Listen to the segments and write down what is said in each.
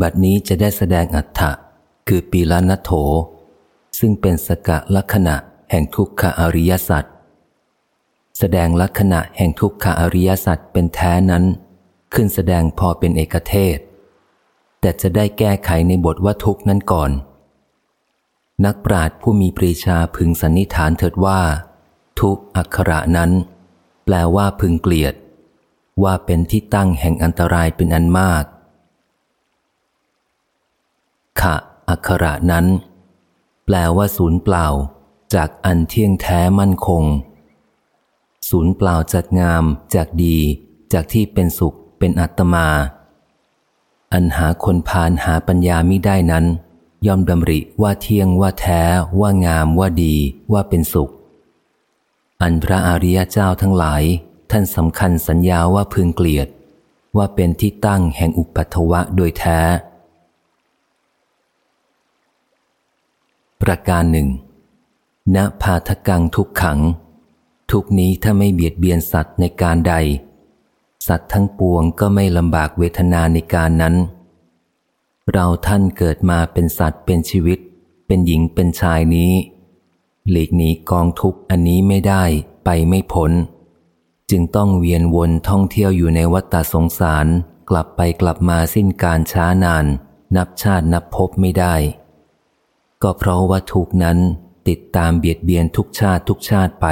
บัดนี้จะได้แสดงอัฏฐะคือปีลานโถ ซึ่งเป็นสกะลักษณะแห่งทุกขอริยสัจแสดงลักษณะแห่งทุกขอริยสัจเป็นแท้นั้น ขึ้นแสดงพอเป็นเอกเทศ แต่จะได้แก้ไขในบทว่าทุกนั้นก่อน นักปราชญ์ผู้มีปรีชาพึงสันนิฐานเถิดว่า ทุกอักขระนั้น แปลว่าพึงเกลียด ว่าเป็นที่ตั้งแห่งอันตรายเป็นอันมาก ขะอักขระนั้น แปลว่าศูนย์เปล่า จากอันเที่ยงแท้มั่นคง ศูนย์เปล่าจากงาม จากดี จากที่เป็นสุข เป็นอัตมา อันหาคนพานหาปัญญามิได้นั้น ย่อมดำริว่าเที่ยงว่าแท้ ว่างามว่าดี ว่าเป็นสุข อันพระอริยเจ้าทั้งหลาย ท่านสำคัญสัญญาว่าพึงเกลียด ว่าเป็นที่ตั้งแห่งอุปัตถวะโดยแท้ ประการหนึ่งณพาทกังทุกขัง ทุกนี้ถ้าไม่เบียดเบียนสัตว์ในการใด สัตว์ทั้งปวงก็ไม่ลำบากเวทนาในการนั้น เราท่านเกิดมาเป็นสัตว์เป็นชีวิต เป็นหญิงเป็นชายนี้ หลีกหนีกองทุกอันนี้ไม่ได้ไปไม่พ้นจึงต้องเวียนวนท่องเที่ยวอยู่ในวัฏสงสารกลับไปกลับมาสิ้นการช้านาน นับชาตินับพบไม่ได้ ก็เพราะว่าทุกนั้นติดตามเบียดเบียนทุกชาติทุกชาติไป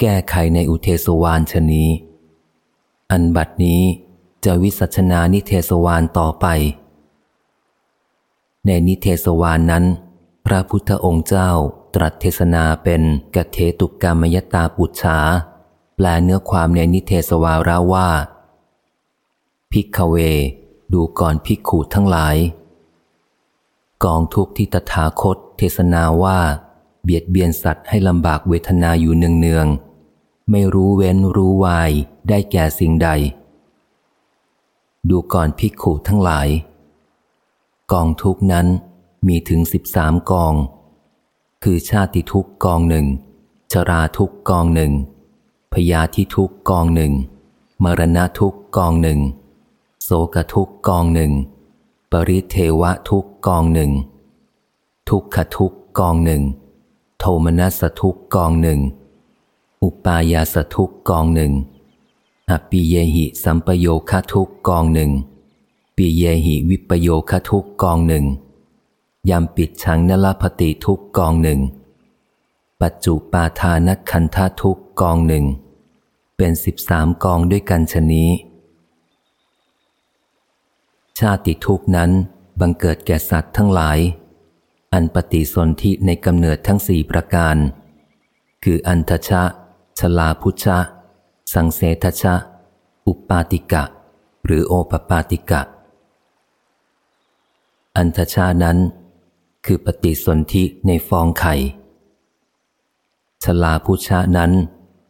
แก้ไขในอุเทสวานชนี้ อันบัดนี้จะวิสัชนานิเทศวานต่อไป ในนิเทศวานนั้น พระพุทธองค์เจ้าตรัสเทศนาเป็นกเทตุกกรรมยตาปุจฉาแปลเนื้อความในนิเทศวาระว่า พิกเว ดูก่อนพิกขูทั้งหลาย กองทุกข์ที่ตถาคต เทศนาว่า เบียดเบียนสัตว์ให้ลำบากเวทนาอยู่เนืองๆไม่รู้เว้นรู้วายได้แก่สิ่งใด ดูก่อนพิกขูทั้งหลาย กองทุกนั้นมีถึงสิบสามกอง คือชาติทุกกองหนึ่ง ชราทุกกองหนึ่ง พยาธิทุกกองหนึ่ง มรณะทุกกองหนึ่ง โสกทุกกองหนึ่ง ปริเทวะทุกกองหนึ่ง ทุกขทุกกองหนึ่ง โทมนัสทุกกองหนึ่ง อุปายาสทุกกองหนึ่งอปิเยหิสัมปโยคทุกกองหนึ่ง ปิเยหิวิปโยคทุกกองหนึ่งยำปิดชังนลพติทุกกองหนึ่ง ปัจจุปาทานคันธาทุกกองหนึ่ง เป็นสิบสามกองด้วยกันชนี้ ชาติทุกนั้นบังเกิดแก่สัตว์ทั้งหลาย อันปฏิสนธิในกำเนิดทั้งสี่ประการ คืออันทชะ ชลาพุชะ สังเสทชะ อุปาติกะ หรือโอปปาติกะ อันทชานั้น คือปฏิสนธิในฟองไข่ ชลาพุชะนั้น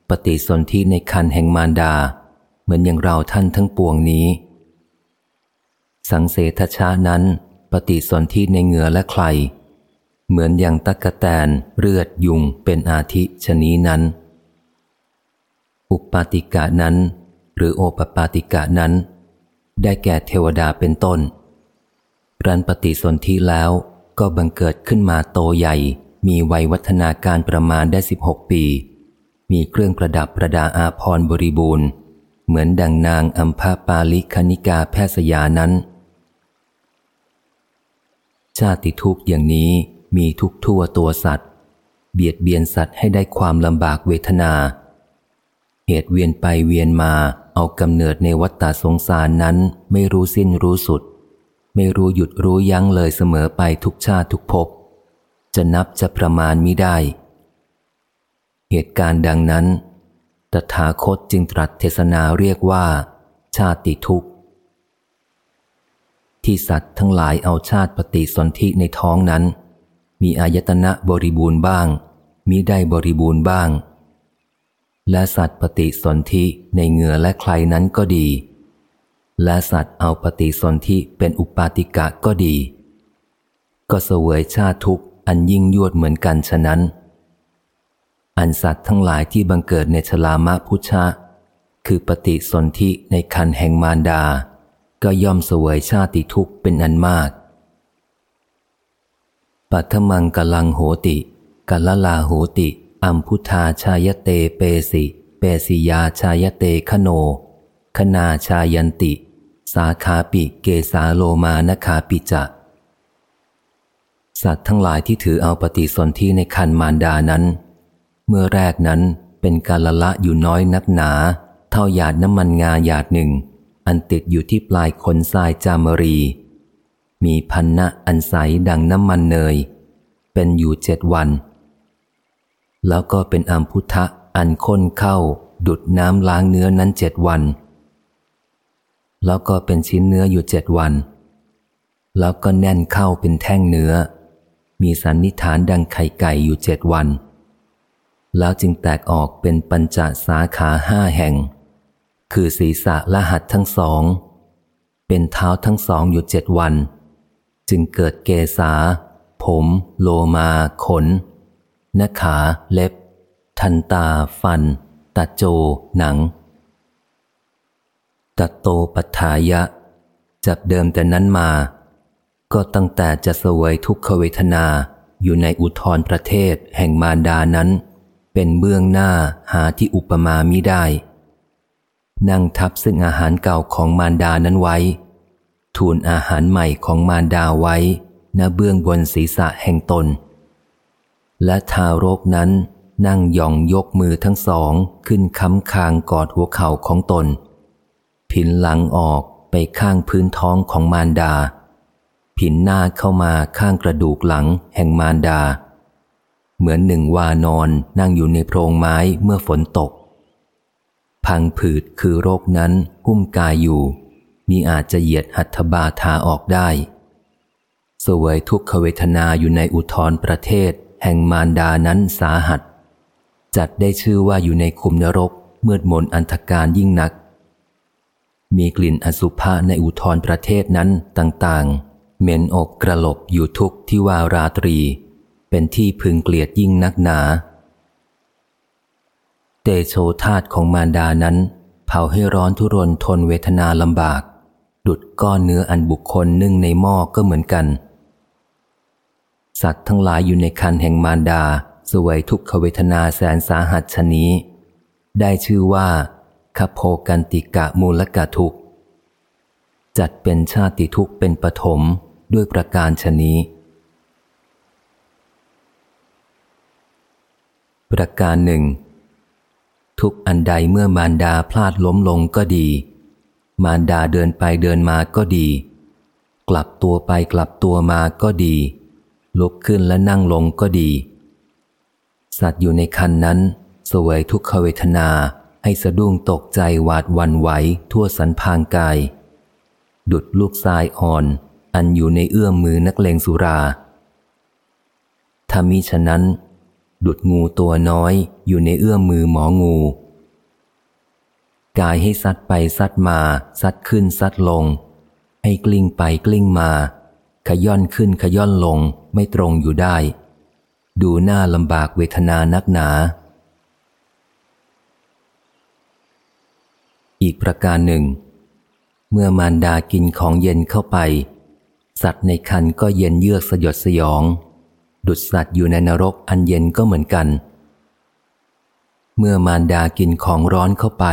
ปฏิสนธิในคันแห่งมารดา เหมือนอย่างเราท่านทั้งปวงนี้ สังเสทชานั้น ปฏิสนธิในเหงื่อและใคร เหมือนอย่างตะกะแตนเลือดยุงเป็นอาทิชนีนั้น อุปปาติกะนั้น หรือโอปปาติกะนั้น ได้แก่เทวดาเป็นต้นรันปฏิสนธิแล้วก็บังเกิดขึ้นมาโตใหญ่ มีวัยวัฒนาการประมาณได้สิบหกปี มีเครื่องประดับประดาอาพรบริบูรณ์ เหมือนดังนางอัมพาปาลิคณิกาแพทยานั้น ชาติทุกข์อย่างนี้มีทุกทั่วตัวสัตว์ เบียดเบียนสัตว์ให้ได้ความลำบากเวทนา เหตุเวียนไปเวียนมาเอากำเนิดในวัฏฏสงสารนั้นไม่รู้สิ้นรู้สุด ไม่รู้หยุดรู้ยั้งเลยเสมอไปทุกชาติทุกภพจะนับจะประมาณมิได้ เหตุการณ์ดังนั้น ตถาคตจึงตรัสเทศนาเรียกว่า ชาติทุกข์ ที่สัตว์ทั้งหลายเอาชาติปฏิสนธิในท้องนั้น มีอายตนะบริบูรณ์บ้าง มิได้บริบูรณ์บ้าง และสัตว์ปฏิสนธิในเหงื่อและใครนั้นก็ดี และสัตว์เอาปฏิสนธิเป็นอุปาติกะก็ดี ก็เสวยชาติทุกอันยิ่งยวดเหมือนกันฉะนั้น อันสัตว์ทั้งหลายที่บังเกิดในชลามะพุชะ คือปฏิสนธิในคันแห่งมารดา ก็ย่อมสวยชาติทุกข์เป็นอันมาก ปัทมังกลังโหติกัลลาโหติ อัมพุทาชายเตเปสิ เปสิยาชายเตคโน คนาชายันติ สาขาปิเกสาโลมานคาปิจะสัตว์ทั้งหลายที่ถือเอาปฏิสนธิในคันมารดานั้น เมื่อแรกนั้นเป็นกาลละอยู่น้อยนักหนา เท่าหยาดน้ำมันงาหยาดหนึ่ง อันติดอยู่ที่ปลายขนทรายจามรี มีพันนะอันใสดังน้ำมันเนย เป็นอยู่เจ็ดวัน แล้วก็เป็นอัมพุทะอันข้นเข้า ดุดน้ำล้างเนื้อนั้นเจ็ดวัน แล้วก็เป็นชิ้นเนื้ออยู่เจ็ดวัน แล้วก็แน่นเข้าเป็นแท่งเนื้อ มีสันนิฐานดังไข่ไก่อยู่เจ็ดวัน แล้วจึงแตกออกเป็นปัญจสาขาห้าแห่ง คือศีรษะและหัดทั้งสอง เป็นเท้าทั้งสองอยู่เจ็ดวัน จึงเกิดเกษา ผม โลมา ขนนขา เล็บ ทันตา ฟันตะโจ หนังตะโตปัฏฐายะจากเดิมแต่นั้นมา ก็ตั้งแต่จะสวยทุกขเวทนาอยู่ในอุทธรประเทศแห่งมารดานั้น เป็นเบื้องหน้าหาที่อุปมามิได้ นั่งทับซึ่งอาหารเก่าของมารดานั้นไว้ ทูลอาหารใหม่ของมารดาไว้ณเบื้องบนศีรษะแห่งตน และทารกนั้นนั่งย่องยกมือทั้งสองขึ้นค้ำคางกอดหัวเข่าของตน ผินหลังออกไปข้างพื้นท้องของมารดา ผินหน้าเข้ามาข้างกระดูกหลังแห่งมารดา เหมือนหนึ่งวานอนนั่งอยู่ในโพรงไม้เมื่อฝนตก พังผืดคือโรคนั้นหุ้มกายอยู่มีอาจจะเหยียดหัตถบาทาออกได้สวยทุกขเวทนาอยู่ในอุทธรประเทศ แห่งมารดานั้นสาหัส จัดได้ชื่อว่าอยู่ในคุมนรกเมื่อมนอันธการยิ่งนัก มีกลิ่นอสุภะในอุทธรประเทศนั้นต่างๆ เหม็นอกกระหลบอยู่ทุกที่วาราตรี เป็นที่พึงเกลียดยิ่งนักหนา เตโชธาตของมารดานั้น เผาให้ร้อนทุรนทนเวทนาลำบาก ดุดก้อนเนื้ออันบุคคลนึ่งในหม้อก็เหมือนกัน สัตว์ทั้งหลายอยู่ในคันแห่งมารดาสวยทุกขเวทนาแสนสาหัสชนี้ ได้ชื่อว่าคโพกันติกะมูลกะทุกจัดเป็นชาติทุกเป็นปฐมด้วยประการชนี้ ประการหนึ่ง ทุกอันใดเมื่อมารดาพลาดล้มลงก็ดี มารดาเดินไปเดินมาก็ดี กลับตัวไปกลับตัวมาก็ดี ลุกขึ้นและนั่งลงก็ดี สัตว์อยู่ในคันนั้น สวยทุกขเวทนาให้สะดุ้งตกใจหวาดวันไหวทั่วสันพางกาย ดุดลูกทรายอ่อน อันอยู่ในเอื้อมมือนักเลงสุราถ้ามิฉะนั้น ดุดงูตัวน้อยอยู่ในเอื้อมมือหมองู กายให้ซัดไปซัดมา ซัดขึ้นซัดลง ให้กลิ้งไปกลิ้งมา ขย่อนขึ้นขย่อนลงไม่ตรงอยู่ได้ ดูหน้าลำบากเวทนานักหนา อีกประการหนึ่ง เมื่อมารดากินของเย็นเข้าไป สัตว์ในคันก็เย็นเยือกสยดสยอง ดุดสัตว์อยู่ในนรกอันเย็นก็เหมือนกัน เมื่อมารดากินของร้อนเข้าไป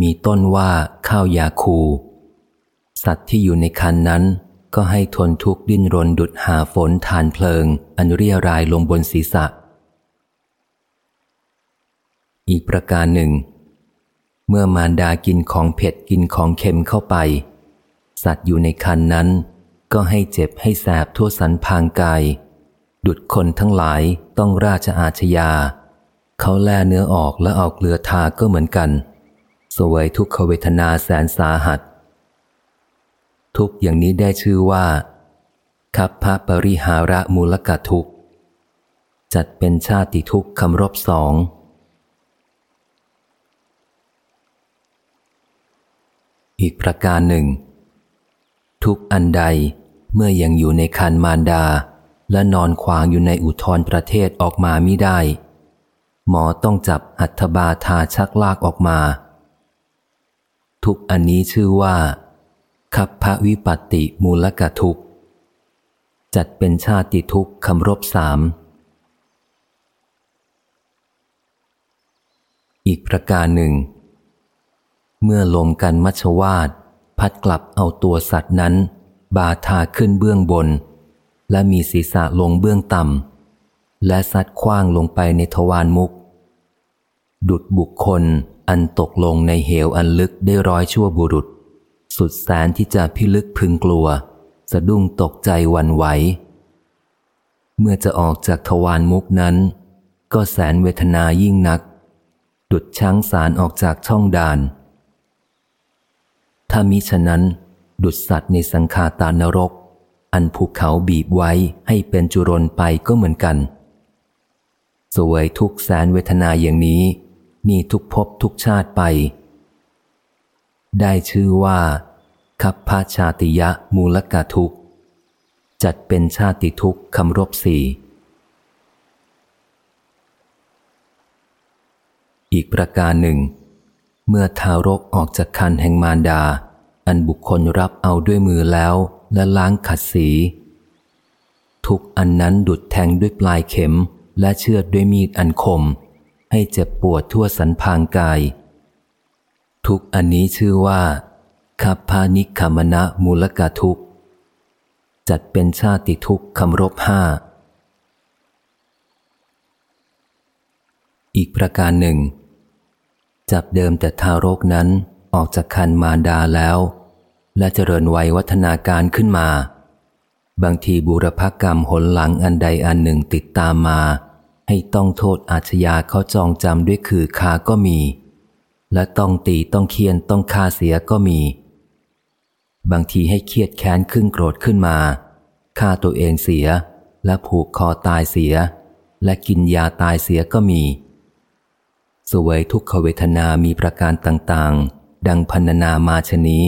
มีต้นว่าข้าวยาคู สัตว์ที่อยู่ในคันนั้น ก็ให้ทนทุกข์ดิ้นรนดุดหาฝนทานเพลิง อันเรียรายลงบนศีรษะ อีกประการหนึ่ง เมื่อมารดากินของเผ็ดกินของเค็มเข้าไป สัตว์อยู่ในคันนั้น ก็ให้เจ็บให้แสบทั่วสันพางกาย ดุดคนทั้งหลายต้องราชอาชญา เขาแล่เนื้อออกและออกเกลือทาก็เหมือนกัน สวยทุกขเวทนาแสนสาหัส ทุกอย่างนี้ได้ชื่อว่าคับพระปริหาระมูลกะทุกจัดเป็นชาติทุกคำรบสองอีกประการหนึ่งทุกอันใดเมื่อยังอยู่ในคันมารดา และนอนขวางอยู่ในอุทธรประเทศออกมาไม่ได้ หมอต้องจับอัฐบาทาชักลากออกมา ทุกอันนี้ชื่อว่าขับพระวิปัติมูลกทุกจัดเป็นชาติทุกคำรบสาม อีกประการหนึ่ง เมื่อลมกันมัชวาด พัดกลับเอาตัวสัตว์นั้น บาทาขึ้นเบื้องบน และมีศีรษะลงเบื้องต่ำ และสัตว์คว้างลงไปในทวารมุก ดุดบุคคลอันตกลงในเหวอันลึกได้ร้อยชั่วบุรุษ สุดแสนที่จะพิลึกพึงกลัว สะดุ้งตกใจวันไหว เมื่อจะออกจากทวารมุกนั้น ก็แสนเวทนายิ่งนัก ดุดช้างสารออกจากช่องด่าน ถ้ามิฉะนั้น ดุดสัตว์ในสังขาตานรก อันภูเขาบีบไว้ให้เป็นจุรนไปก็เหมือนกัน สวยทุกแสนเวทนาอย่างนี้ มีทุกภพทุกชาติไป ได้ชื่อว่า คัพพาชาติยะมูลกาทุกจัดเป็นชาติทุกคำรบสี่อีกประการหนึ่ง เมื่อทารกออกจากคันแห่งมารดา อันบุคคลรับเอาด้วยมือแล้ว และล้างขัดสี ทุกอันนั้นดุดแทงด้วยปลายเข็มและเชือดด้วยมีดอันคม ให้เจ็บปวดทั่วสันพางกาย ทุกอันนี้ชื่อว่าคัพพานิคามณะมูลกาทุกจัดเป็นชาติทุกคำรบห้า อีกประการหนึ่ง จับเดิมแต่ทารกนั้นออกจากคันมารดาแล้ว และเจริญวัยวัฒนาการขึ้นมา บางทีบุรพกรรมหนหลังอันใดอันหนึ่งติดตามมา ให้ต้องโทษอาชญาเขาจองจำด้วยคือคาก็มี และต้องตีต้องเคียนต้องฆ่าเสียก็มี บางทีให้เครียดแค้นขึ้นโกรธขึ้นมาฆ่าตัวเองเสีย และผูกคอตายเสีย และกินยาตายเสียก็มีสวยทุกขเวทนามีประการต่างๆ ดังพันนามาชนี้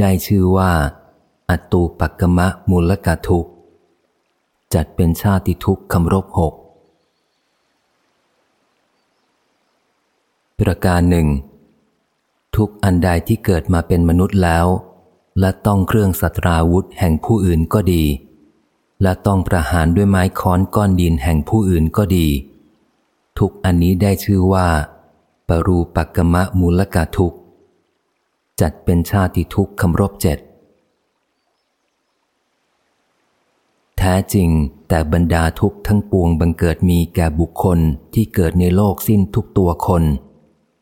ได้ชื่อว่า อตูปักกมะมูลกาทุกจัดเป็นชาติทุกคำรบหก ประการหนึ่ง ทุกอันใดที่เกิดมาเป็นมนุษย์แล้ว และต้องเครื่องสัตราวุธแห่งผู้อื่นก็ดี และต้องประหารด้วยไม้ค้อนก้อนดินแห่งผู้อื่นก็ดี ทุกอันนี้ได้ชื่อว่า ปรูปักกมะมูลกาทุก จัดเป็นชาติทุกคำรบเจ็ด แท้จริงแต่บรรดาทุกทั้งปวงบังเกิดมีแก่บุคคลที่เกิดในโลกสิ้นทุกตัวคน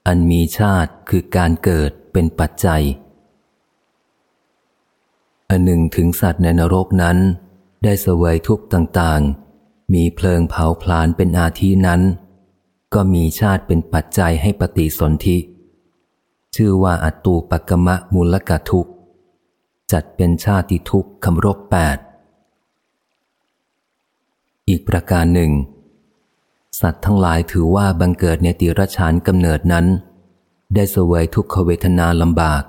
อันมีชาติคือการเกิดเป็นปัจจัย อันหนึ่งถึงสัตว์ในนรกนั้น ได้เสวยทุกต่างๆ มีเพลิงเผาพลานเป็นอาทินั้น ก็มีชาติเป็นปัจจัยให้ปฏิสนธิ ชื่อว่าอัตูปกมะมูลกะทุกจัดเป็นชาติทุกคำรบแปดอีกประการหนึ่ง สัตว์ทั้งหลายถือว่าบังเกิดในติรชานกำเนิดนั้น ได้สวยทุกขเวทนาลำบาก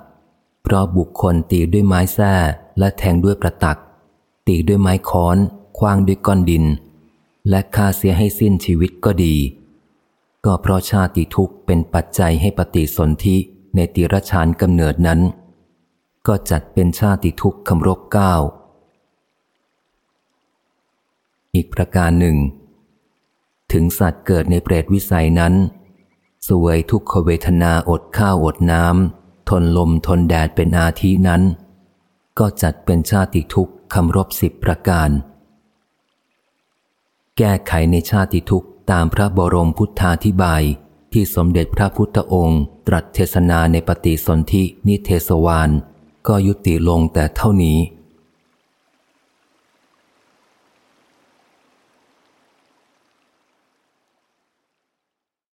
เพราะบุคคลตีด้วยไม้แส้และแทงด้วยประตัก ตีด้วยไม้ค้อน คว้างด้วยก้อนดิน และฆ่าเสียให้สิ้นชีวิตก็ดี ก็เพราะชาติทุกข์เป็นปัจจัยให้ปฏิสนธิ ในติรชานกำเนิดนั้น ก็จัดเป็นชาติทุกข์คำรบเก้าอีกประการหนึ่ง ถึงสัตว์เกิดในเปรตวิสัยนั้น สวยทุกขเวทนาอดข้าวอดน้ำทนลมทนแดดเป็นอาทินั้น ก็จัดเป็นชาติทุกข์คำรบสิบประการ แก้ไขในชาติทุกข์ตามพระบรมพุทธาธิบาย ที่สมเด็จพระพุทธองค์ ตรัสเทศนาในปฏิสนธินิเทศวานก็ยุติลงแต่เท่านี้